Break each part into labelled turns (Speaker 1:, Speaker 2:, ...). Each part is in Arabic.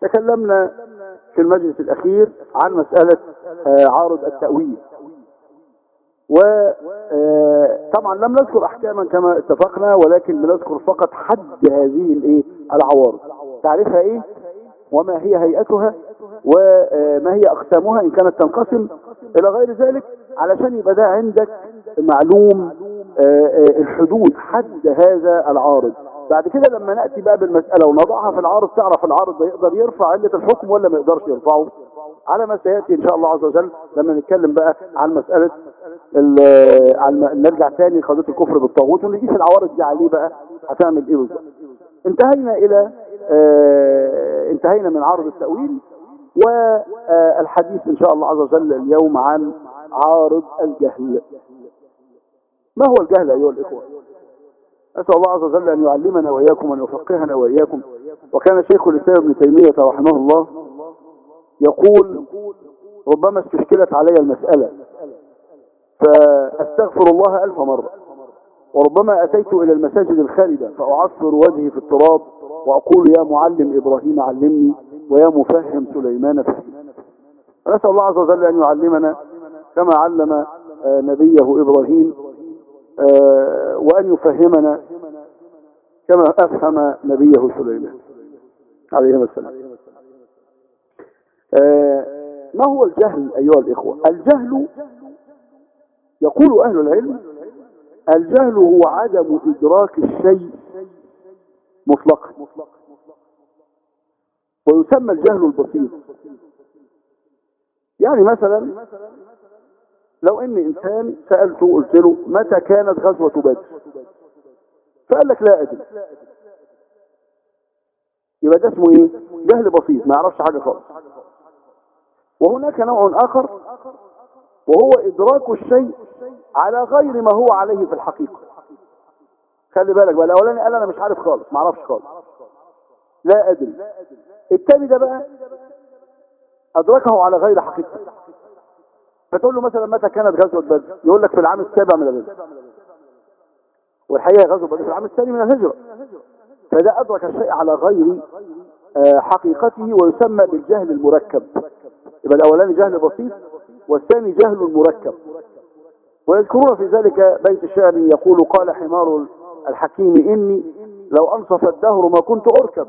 Speaker 1: تكلمنا في المجلس الأخير عن مسألة عارض التأويل. وطبعا لم نذكر أحكاما كما اتفقنا ولكن بنذكر فقط حد هذه الايه العوارض. تعرفها إيه؟ وما هي هيئتها؟ وما هي أقسامها؟ إن كانت تنقسم إلى غير ذلك علشان يبقى ده عندك معلوم الحدود حد هذا العارض. بعد كده لما نأتي بقى بالمسألة ونضعها في العارض تعرف العارض ده يقدر يرفع علة الحكم ولا ما يقدرش يرفعه؟ على ما سيأتي إن شاء الله عز وجل لما نتكلم بقى عن مسألة عن نرجع تاني لقضية الكفر بالطاغوت ونقيس العوارض دي عليه بقى هتعمل إيه بالظبط؟ انتهينا إلى آه انتهينا من عارض التأويل والحديث إن شاء الله عز وجل اليوم عن عارض الجهل. ما هو الجهل أيها الإخوة؟ أسأل الله عز وجل أن يعلمنا وإياكم وأن يفقهنا وإياكم. وكان شيخ الإسلام ابن تيمية رحمه الله يقول ربما استشكلت علي المسألة فأستغفر الله ألف مرة وربما أتيت إلى المساجد الخالدة فأعصر وجهي في التراب وأقول يا معلم إبراهيم علمني ويا مفهم سليمان فهمني. نسأل الله عز وجل أن يعلمنا كما علم نبيه إبراهيم وأن يفهمنا كما أفهم نبيه سليمان عليه السلام. ما هو الجهل أيها الإخوة؟ الجهل يقول أهل العلم الجهل هو عدم إدراك الشيء مطلقا. ويسمى الجهل البسيط. يعني مثلا لو ان إنسان سألته قلت له متى كانت غزوة بدر؟ فقال لك لا أدري. يبقى ده اسمه إيه؟ جهل بسيط ما يعرفش حاجة خالص. وهناك نوع آخر وهو إدراك الشيء على غير ما هو عليه في الحقيقة. خلي بالك بقى الأولاني قال أنا مش عارف خالص ما أعرفش خالص. لا أدري. التاني ده بقى أدركه على غير حقيقته فتقول له مثلا متى كانت غزوة بدر؟ يقول لك في العام السابع من الهجرة. والحقيقة غزوة بدر في العام الثاني من الهجرة. فده أدرك الشيء على غير حقيقته ويسمى بالجهل المركب. يبقى الأولاني جهل بسيط والثاني جهل مركب. ويذكرون في ذلك بيت الشعر يقول قال حمار الحكيم إني لو أنصف الدهر ما كنت أركب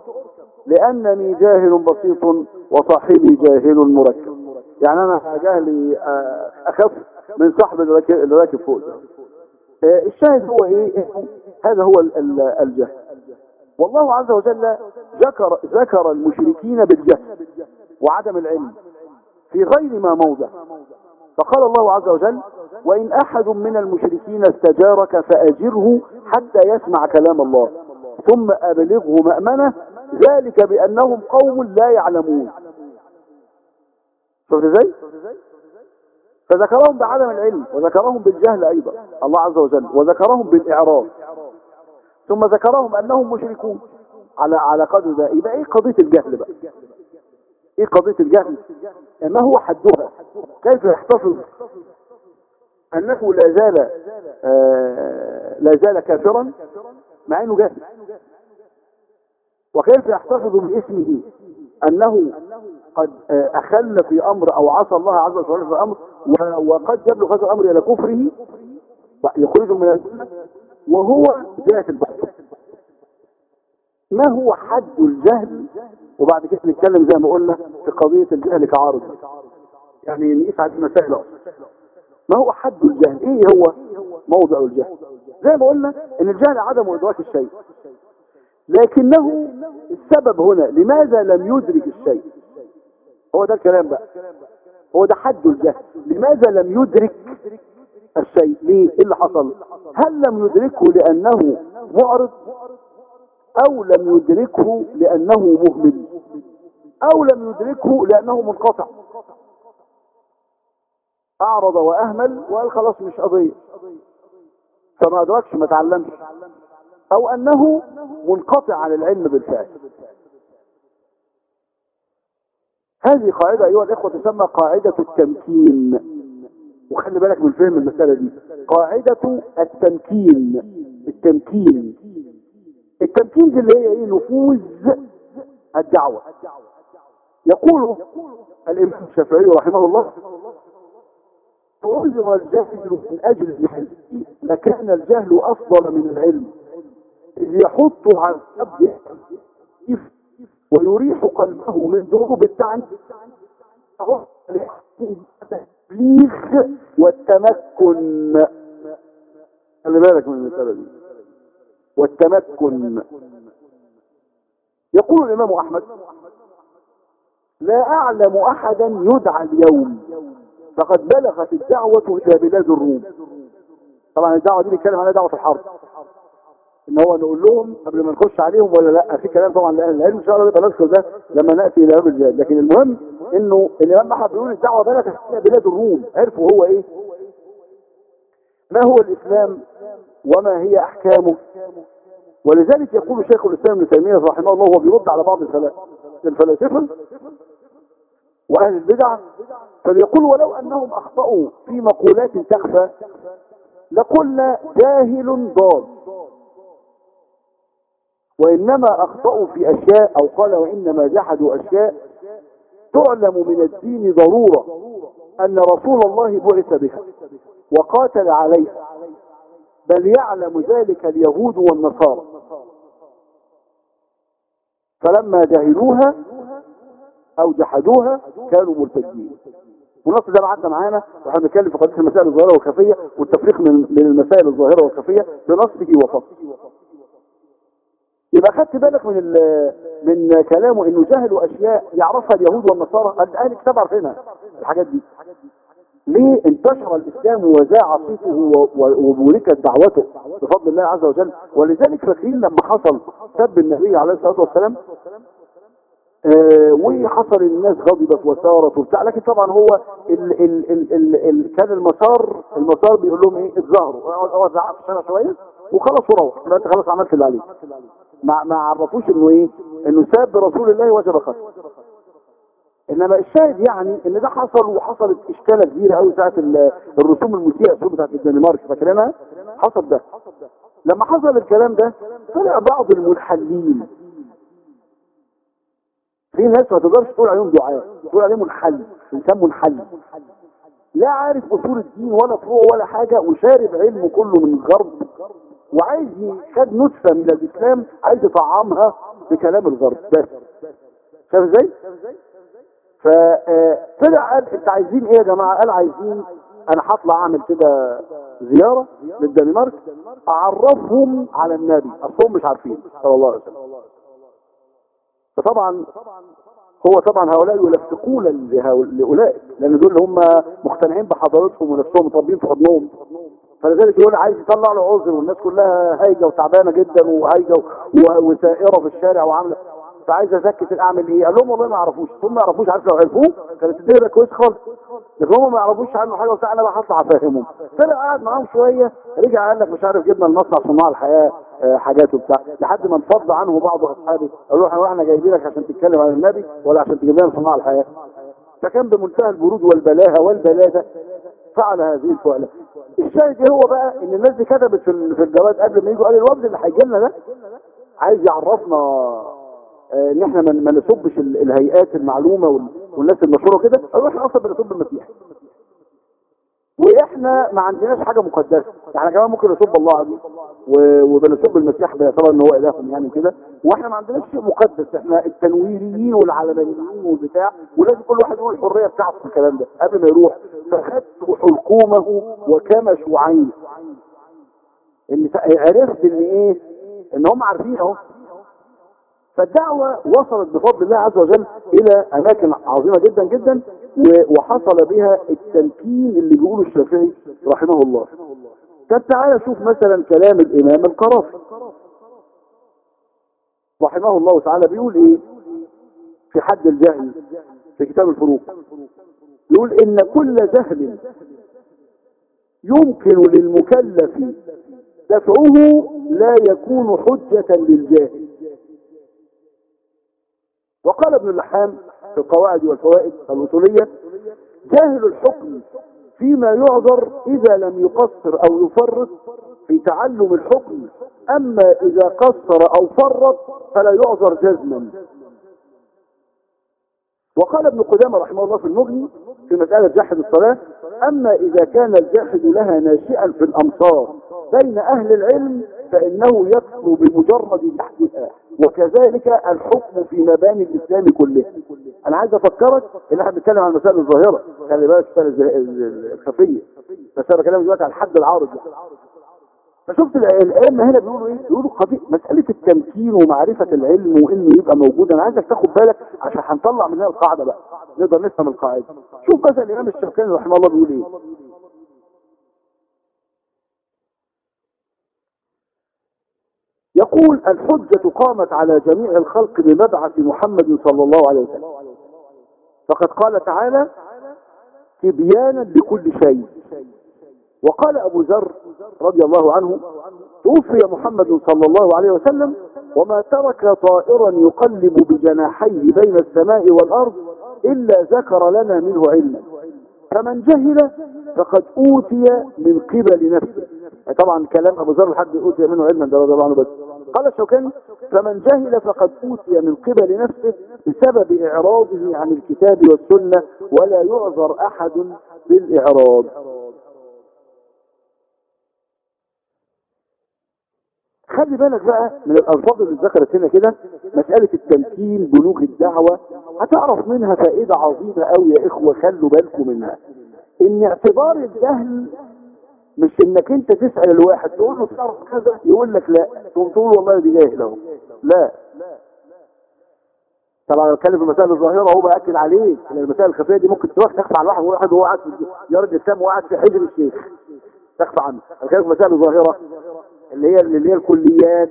Speaker 1: لأنني جاهل بسيط وصاحبي جاهل مركب. يعني أنا جهلي أخف من صاحب اللي راكب فوق الشاهد هو إيه؟ هذا هو الجهل. والله عز وجل ذكر ذكر المشركين بالجهل وعدم العلم في غير ما موضع. فقال الله عز وجل وإن أحد من المشركين استجارك فأجره حتى يسمع كلام الله ثم أبلغه مأمنة ذلك بأنهم قوم لا يعلمون. شفت إزاي؟ فذكرهم بعدم العلم وذكرهم بالجهل أيضا الله عز وجل وذكرهم بالإعراض. ثم ذكرهم أنهم مشركون. على على قدر ده يبقى إيه قضية الجهل بقى؟ إيه قضية الجهل؟ ما هو حدها كيف يحتفظ أنه لا زال آه لا زال كافرا مع إنه جاهل. وكيف يحتفظ باسمه؟ أنه قد أخل في أمر أو عصى الله عز وجل في أمر وقد يبلغ هذا الأمر إلى كفره يخرجه من الجنة وهو جهه البحث ما هو حد الجهل؟ وبعد كده نتكلم زي ما قلنا في قضية الجهل كعارض. يعني نقيس على المسائل ما هو حد الجهل؟ إيه هو موضع الجهل؟ زي ما قلنا إن الجهل عدم ادراك الشيء. لكنه السبب هنا لماذا لم يدرك الشيء؟ هو ده الكلام بقى. هو ده حد الجهل. لماذا لم يدرك الشيء؟ ليه؟ إيه اللي حصل؟ هل لم يدركه لأنه معرض؟ أو لم يدركه لأنه مهمل؟ أو لم يدركه لأنه منقطع؟ أعرض وأهمل وقال خلاص مش قضية. فما ادركش ما تعلمش. أو أنه منقطع عن العلم بالفعل. هذه قاعدة أيها الإخوة تسمى قاعدة التمكين. وخلي بالك من فهم المسألة دي. قاعدة التمكين. التمكين. التمكين دي اللي هي إيه؟ نفوذ الدعوة. يقول الإمام الشافعي رحمه الله أعذر الجهل من أجل الجهل لكان الجهل أفضل من العلم. إذ يحط على الأبد ويريح قلبه من ذنوب التعب. التبليغ والتمكن. خلي بالك من المسألة دي. والتمكن. يقول الإمام أحمد لا أعلم أحدا يدعى اليوم. فقد بلغت الدعوة إلى بلاد الروم. طبعا الدعوة دي بيتكلم عنها دعوة الحرب. إن هو نقول لهم قبل ما نخش عليهم ولا لأ؟ في كلام طبعا لأهل العلم إن شاء الله نبقى نذكر ده لما نأتي إلى باب الجهاد لكن المهم إنه الإمام أحمد بيقول الدعوه بلغت إلى بلاد الروم. عرفوا هو إيه؟ ما هو الإسلام وما هي أحكامه؟ ولذلك يقول شيخ الإسلام ابن تيمية رحمه الله وهو بيرد على بعض الفلاسفة وأهل البدع فبيقول ولو أنهم أخطأوا في مقولات تخفى لقلنا جاهل ضال. وإنما أخطأوا في أشياء أو قال وإنما جحدوا أشياء تعلم من الدين ضرورة أن رسول الله بعث بها وقاتل عليها بل يعلم ذلك اليهود والنصارى. فلما جهلوها أو جحدوها كانوا مرتدين. والنص ده بعدنا معانا وإحنا بنتكلم في قضية المسائل الظاهرة والخفية والتفريق من من المسائل الظاهرة والخفية بنصه وفصله. يبقى خدت بالك من من كلامه إنه جهلوا أشياء يعرفها اليهود والنصارى؟ أهل الكتاب عارفينها الحاجات دي. ليه انتشر الإسلام وذاع صيته وبوركت دعوته بفضل الله عز وجل؟ ولذلك فاكرين لما حصل سب النبي عليه الصلاة والسلام آه وحصل الناس غضبت وسارت وبتاع لكن طبعا هو ال ال ال ال ال كان المسار المسار بيقول لهم إيه؟ اتظاهروا اقعد زعق في الشارع شوية؟ وخلاص وروح. انت خلاص عملت اللي عليك ما ما عرفوش إنه إيه؟ إنه ساب رسول الله وجب قتله إنما الشاهد يعني إن ده حصل وحصلت إشكالة كبيرة قوي ساعة الرسوم المسيئة بتاعت الدنمارك فاكرينها؟ حصل ده. لما حصل الكلام ده طلع بعض المنحلين. في ناس ما تقدرش تقول عليهم دعاء تقول عليهم منحل إنسان منحل. لا عارف أصول الدين ولا فروع ولا حاجة وشارب علمه كله من الغرب وعايز خد نسخة من الإسلام عايز يطعمها بكلام الغرب. بس. شايف إزاي؟ فطلع قال إنت عايزين إيه يا جماعة؟ قال عايزين أنا هطلع أعمل كده زيارة للدنمارك أعرفهم على النبي. اصلهم مش عارفين صلى الله عليه وسلم. فطبعا هو طبعا هؤلاء يلفقون لأولئك لأن دول هم مقتنعين بحضارتهم ونفسهم مطبين في حضنهم فلذلك يقول عايز يطلع له عذر والناس كلها هايجة وتعبانة جدا وهايجة وسائرة في الشارع وعاملة. فعايز ازكت اعمل إيه؟ قال لهم والله ما يعرفوش. ثم ما يعرفوش عارف لو عرفوه؟ كانت الدنيا كويس خالص. لكن هم ما يعرفوش عنه حاجة وبتاع أنا بقى هطلع أفهمهم. طلع قاعد معاهم شوية رجع قال لك مش عارف جبنا المصنع صناع الحياة آه حاجات وبتاع. لحد ما انفض عنه بعض أصحابي. قالوا له إحنا جايبينك عشان تتكلم عن النبي ولا عشان تجيب لنا صناع الحياة. فكان بمنتهى البرود والبلاهة والبلاده فعل هذه الفعلة. الشاهد هو بقى إن الناس دي كتبت في الجواد قبل ما يجوا قال الوفد اللي هيجي لنا ده عايز يعرفنا آه إن إحنا ما نسبش الهيئات المعلومة والناس المشهورة كده إحنا أصلا بنسب المسيح. وإحنا ما عندناش حاجة مقدسة. إحنا كمان ممكن نسب الله عزيز وبنسب المسيح باعتبار ان هو الههم يعني كده وإحنا ما عندناش شيء مقدس. إحنا التنويريين والعلمانيين والبتاع. ولازم كل واحد يقول الحرية بتاعته في الكلام ده. قبل ما يروح فخدت حلقومه وكمشوا عينه إن عرفت إن إيه؟ إن هم عارفين أهو. فالدعوة وصلت بفضل الله عز وجل إلى أماكن عظيمة جدا جدا وحصل بها التمكين اللي بيقوله الشافعي رحمه الله. طب تعالى شوف مثلا كلام الإمام القرافي. رحمه الله تعالى بيقول إيه؟ في حد الجهل في كتاب الفروق. يقول إن كل جهل يمكن للمكلف دفعه لا يكون حجة للجاهل. وقال ابن اللحام في القواعد والفوائد الوصولية جاهل الحكم فيما يعذر إذا لم يقصر أو يفرط في تعلم الحكم أما إذا قصر أو فرط فلا يعذر جزما. وقال ابن قدامة رحمه الله في المغني في مسألة جحد الصلاة أما إذا كان الجاحد لها ناشئا في الأمصار بين أهل العلم فإنه يكفر بمجرد جحدها وكذلك الحكم في مباني الإسلام كله. أنا عايز أفكرك إن إحنا بنتكلم عن المسائل الظاهرة. خلي بالك الخفية. بس أنا بكلمك دلوقتي عن الحد العارض. فشفت الأئمة هنا بيقولوا إيه؟ بيقولوا قضيه مسألة التمكين ومعرفة العلم وإنه يبقى موجود. أنا عايزك تاخد بالك عشان هنطلع منها القاعدة بقى. نقدر نفهم القاعدة. شوف مثلا الإمام الشوكاني رحمه الله بيقول إيه؟ يقول الحجة قامت على جميع الخلق بمبعث محمد صلى الله عليه وسلم. فقد قال تعالى تبيانا لكل شيء. وقال أبو ذر رضي الله عنه توفي محمد صلى الله عليه وسلم وما ترك طائرا يقلب بجناحيه بين السماء والأرض إلا ذكر لنا منه علما. فمن جهل فقد أوتي من قبل نفسه. طبعا كلام أبو ذر لحد أوتي منه علما ده رضي الله عنه بس. قال الشوكاني فمن جهل فقد أوتي من قبل نفسه بسبب إعراضه عن الكتاب والسنة ولا يعذر أحد بالإعراض. خلي بالك بقى من الألفاظ اللي ذكرت هنا كده مسألة التمكين بلوغ الدعوة. هتعرف منها فائدة عظيمة قوي يا إخوة خلوا بالكم منها. إن اعتبار الجهل مش إنك أنت تسأل الواحد تقول له تعرف كذا يقول لك لا. تقوم تقول والله دي جاهل أهو. لا. طبعا بتكلم في المسائل الظاهرة هو باكد عليك ان المسائل الخفية دي ممكن تروح تخفى على واحد واحد وهو قاعد يرد الاسلام وقاعد في حجر الشيخ. تخفى عنه. بتكلم في المسائل الظاهرة اللي هي اللي هي الكليات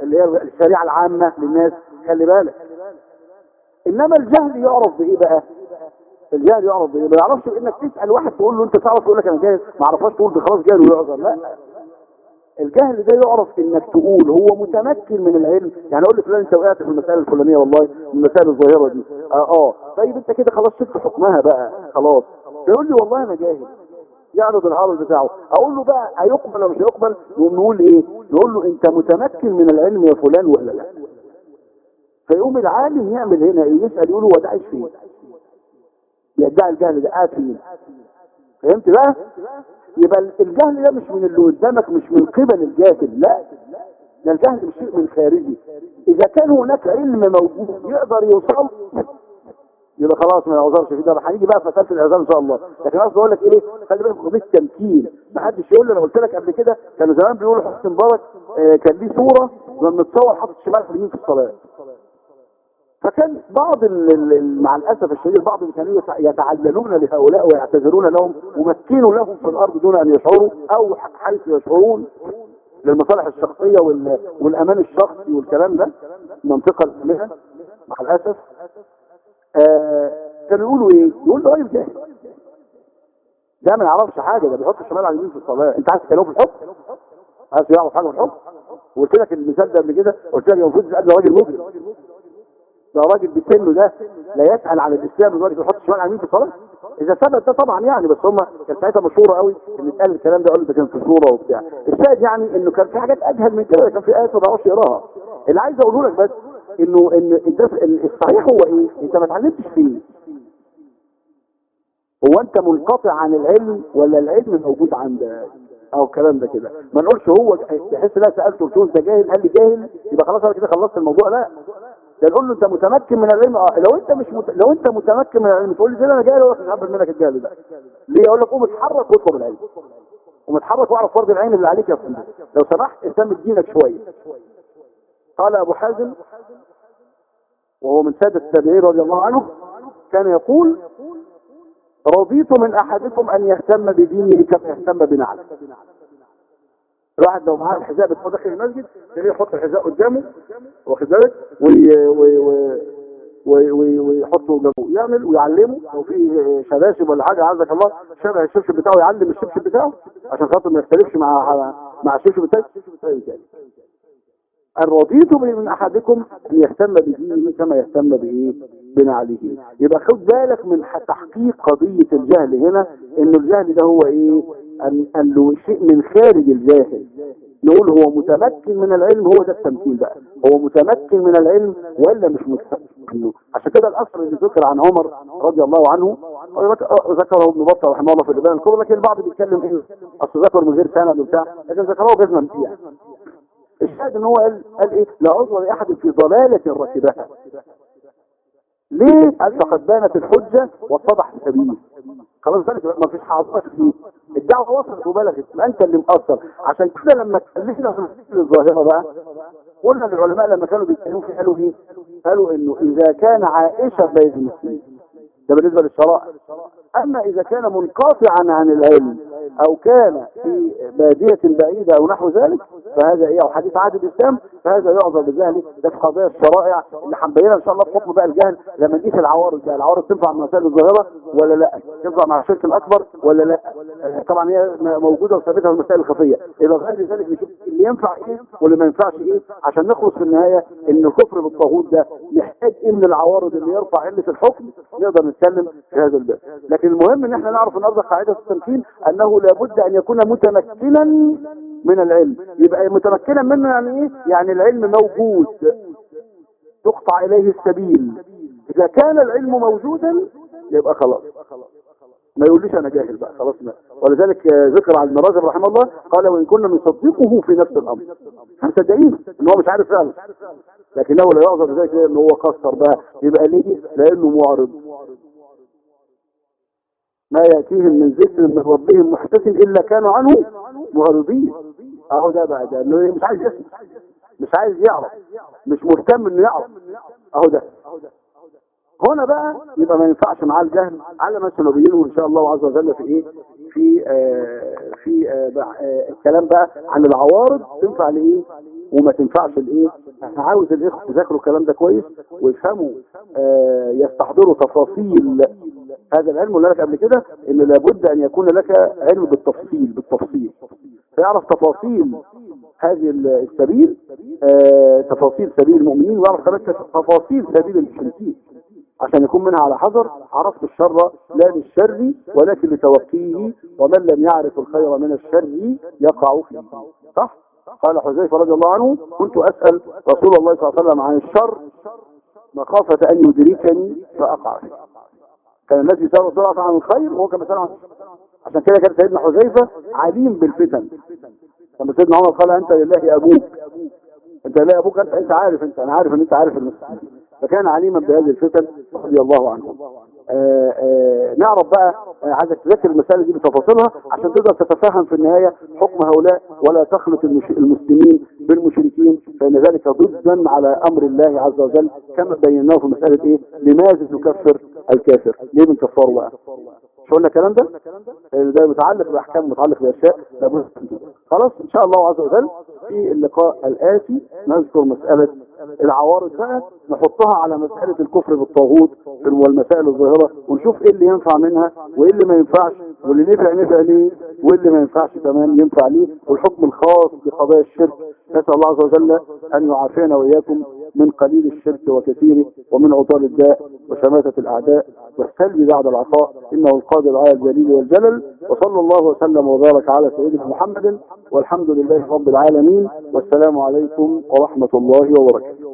Speaker 1: اللي هي الشريعة العامة للناس. خلي بالك. إنما الجهل يعرف بإيه بقى؟ الجهل بايه ما يعرفش إنك تسأل واحد تقول له أنت تعرف يقول لك أنا جاهل ما اعرفهاش تقول ده خلاص جاهل ويعذر لا. الجهل ده يعرف إنك تقول هو متمكن من العلم. يعني أقول لفلان أنت وقعت في المسائل الفلانية والله من المسائل الظاهرة دي. آه, آه. طيب أنت كده خلاص شفت حكمها بقى. خلاص. يقول لي والله أنا جاهل. يعرض العرض بتاعه. أقول له بقى هيقبل ولا مش هيقبل؟ نقوم نقول إيه؟ نقول له أنت متمكن من العلم يا فلان ولا لا؟ فيقوم العالم يعمل هنا إيه؟ يسأل يقول هو ده عايش فين؟ يدعي الجهل ده فين فهمت بقى؟ يبقى الجهل ده مش من اللي قدامك مش من قبل الجاهل لا. ده الجهل مش شيء من خارجي. إذا كان هناك علم موجود يقدر يوصل يبقى خلاص ما يعذرش في ده. هنيجي بقى في مساله الاعذار إن شاء الله. لكن قصدي أقول لك إيه خلي بالك قضية التمكين. ما حدش يقول لي أنا قلت لك قبل كده كانوا زمان بيقولوا حسن مبارك آه كان ليه صورة لما متصور حاطط شمال في اليمين في الصلاة. فكان بعض مع الأسف الشديد بعض كانوا يتعللون لهؤلاء ويعتذرون لهم ومكنوا لهم في الأرض دون أن يشعروا أو حيث يشعرون للمصالح الشخصية والأمان الشخصي والكلام ده. المنطقة الامنيه مع الأسف. آه كانوا يقولوا إيه؟ يقول له راجل جاهل. ده ما يعرفش حاجة ده بيحط الشمال على اليمين في الصلاة. أنت عايز تكلمه في الحكم؟ عايز يعرف حاجة في الحكم؟ وقلت لك المثال ده قبل كده قلت لك المفروض تسال راجل مجرم. ده راجل بسنه ده لا يسأل عن الإسلام لدرجه يحط الشمال على اليمين في الصلاة؟ إذا ثبت ده طبعا يعني بس هم كانت ساعتها مشهورة قوي إن اتقال الكلام ده قالوا ده كان في صورة وبتاع. الشاهد يعني إنه كان في حاجات أجهل من كده كان في آيات ما بعرفش يقراها. اللي عايز أقوله لك بس إنه إن الصحيح هو إيه؟ أنت ما اتعلمتش فيه. هو أنت منقطع عن العلم ولا العلم موجود عندك أو الكلام ده كده؟ ما نقولش هو بحيث لا سألته قلت أنت جاهل؟ قال لي جاهل يبقى خلاص أنا كده خلصت الموضوع. لا. ده نقول له انت متمكن من العلم. آه لو انت مش مت... لو انت متمكن من العلم تقول لي زي أنا جاهل ولا مش هقبل منك الجهل ده. ليه؟ أقول لك قوم اتحرك واطلب العلم. قوم اتحرك واعرف فرض العين اللي عليك يا فندم. لو سمحت اهتم بدينك شوية. قال أبو حازم وهو من سادة التابعين رضي الله عنه كان يقول رضيت من أحدكم أن يهتم بدينه كما يهتم بنعله الواحد لو معاه الحذاء بتاعه داخل المسجد تلاقيه يحط الحذاء قدامه واخد بالك؟ وي... وي... وي... وي- وي- ويحطه جنبه يعمل ويعلمه. لو في شباشب ولا حاجة عزك الله شبه الشبشب بتاعه يعلم الشبشب بتاعه عشان خاطر ما يختلفش مع مع الشبشب التاني. ان رضيتم من أحدكم أن يهتم بدينه كما يهتم بايه بنعله يبقى خد بالك من تحقيق قضية الجهل هنا إن الجهل ده هو إيه؟ أن له شيء من خارج الجاهل. نقول هو متمكن من العلم هو ده التمكين بقى. هو متمكن من العلم ولا مش متمكن؟ منه عشان كده الأثر اللي ذكر عن عمر رضي الله عنه ذك- ذكره ابن بطة رحمه الله في الربان الكبرى لكن البعض بيتكلم إيه؟ أصل ذكر من غير سند وبتاع لكن ذكره جزما فيها الشاهد إن هو قال قال إيه؟ لا عذر لأحد في ضلالة ركبها. ليه؟ قال فقد بانت الحجة واتضح السبيل خلاص بالك ما فيش حاضرات فيه الدعوه وصلت وبلغت يبقى أنت اللي مقصر. عشان كده لما اتكلمنا في المسائل الظاهرة بقى قلنا للعلماء لما كانوا بيتكلموا في قالوا إيه؟ قالوا إنه إذا كان عائشة بين المسلمين ده بالنسبة للشرائع. أما إذا كان منقطعا عن العلم أو كان في بادية بعيدة أو نحو ذلك فهذا إيه أو حديث عهد الإسلام فهذا يعذر بالجهل ده في قضايا الشرائع اللي هنبينها إن شاء الله في حكم بقى الجهل لما نجيش العوارض بقى العوارض تنفع مع المسائل الظاهرة ولا لا؟ تنفع مع الشرك الأكبر ولا لا؟ آه، طبعا هي موجودة وثابتة في المسائل الخفية. إلى غير ذلك نشوف اللي ينفع إيه واللي ما ينفعش إيه عشان نخلص في النهاية إن الكفر بالطاغوت ده محتاج إيه من العوارض اللي يرفع علة الحكم؟ نقدر نتكلم في هذا الباب. لكن المهم إن إحنا نعرف النهارده قاعدة التمكين أنه لابد أن يكون متمكنا من العلم. يبقى متمكنا منه يعني إيه؟ يعني العلم موجود. تقطع إليه السبيل. إذا كان العلم موجودا يبقى خلاص. ما يقوليش أنا جاهل بقى خلاص. ما. ولذلك ذكر عن رجب رحمه الله قال وإن كنا نصدقه في نفس الأمر. إحنا مصدقين إن هو مش عارف فعلا. لكنه لا يعذر بذلك ان هو قصر بقى. يبقى ليه؟ لأنه معرض. ما يأتيهم من ذكر من ربهم محتسب إلا كانوا عنه معرضين. أهو ده بقى ده إنه مش عايز يسمع. مش عايز يعرف. مش مهتم إنه يعرف. أهو ده. هنا بقى يبقى ما ينفعش معاه الجهل. على ما سنبينه إن شاء الله عز وجل في إيه؟ في آه في آه آه الكلام بقى عن العوارض تنفع لإيه؟ وما تنفعش لإيه؟ أنا عاوز الإخوة يذاكروا الكلام ده كويس ويفهموا آه يستحضروا تفاصيل هذا العلم. اللي لك قبل كده إن لابد أن يكون لك علم بالتفصيل بالتفصيل. فيعرف تفاصيل هذه السبيل آه تفاصيل سبيل المؤمنين ويعرف كمان تفاصيل سبيل المشركين. عشان يكون منها على حذر عرفت الشر لا للشر ولكن لتوقيه ومن لم يعرف الخير من الشر يقع فيه صح؟ قال حذيفة رضي الله عنه كنت أسأل رسول الله صلى الله عليه وسلم عن الشر مخافة أن يدركني فأقع فيه. كان الناس يسألوا بسرعة عن الخير وهو كان بيسأل عن عشان كده كان سيدنا حذيفة عليم بالفتن. لما سيدنا عمر قال أنت لله أبوك. أنت لله أبوك انت أنت عارف انت أنا عارف إن أنت عارف المسلمين. فكان عليما بهذه الفتن رضي الله عنه. آآ آآ نعرف بقى آه، عايزك تذكر المسائل دي بتفاصيلها عشان تقدر تتفهم في النهاية حكم هؤلاء ولا تخلط المسلمين بالمشركين فإن ذلك ضدا على أمر الله عز وجل كما بيناه في مسألة إيه؟ لماذا نكفر الكافر؟ ليه بنكفره بقى؟ مش قلنا الكلام ده؟ ده متعلق بأحكام متعلق بأشياء لابد خلاص إن شاء الله عز وجل في اللقاء الآتي نذكر مسألة العوارض بقى نحطها على مسألة الكفر بالطاغوت والمسائل الظاهرة ونشوف إيه اللي ينفع منها وإيه اللي ما ينفعش واللي نفع نفع ليه واللي ما ينفعش كمان ينفع ليه والحكم الخاص بقضايا الشرك. نسأل الله عز وجل أن يعافينا وإياكم من قليل الشرك وكثيره ومن عطال الداء وشماتة الأعداء والسلب بعد العطاء. إنه القادر على الجليل والجلل. وصلى الله وسلم وبارك على سيدنا محمد والحمد لله رب العالمين. والسلام عليكم ورحمة الله وبركاته.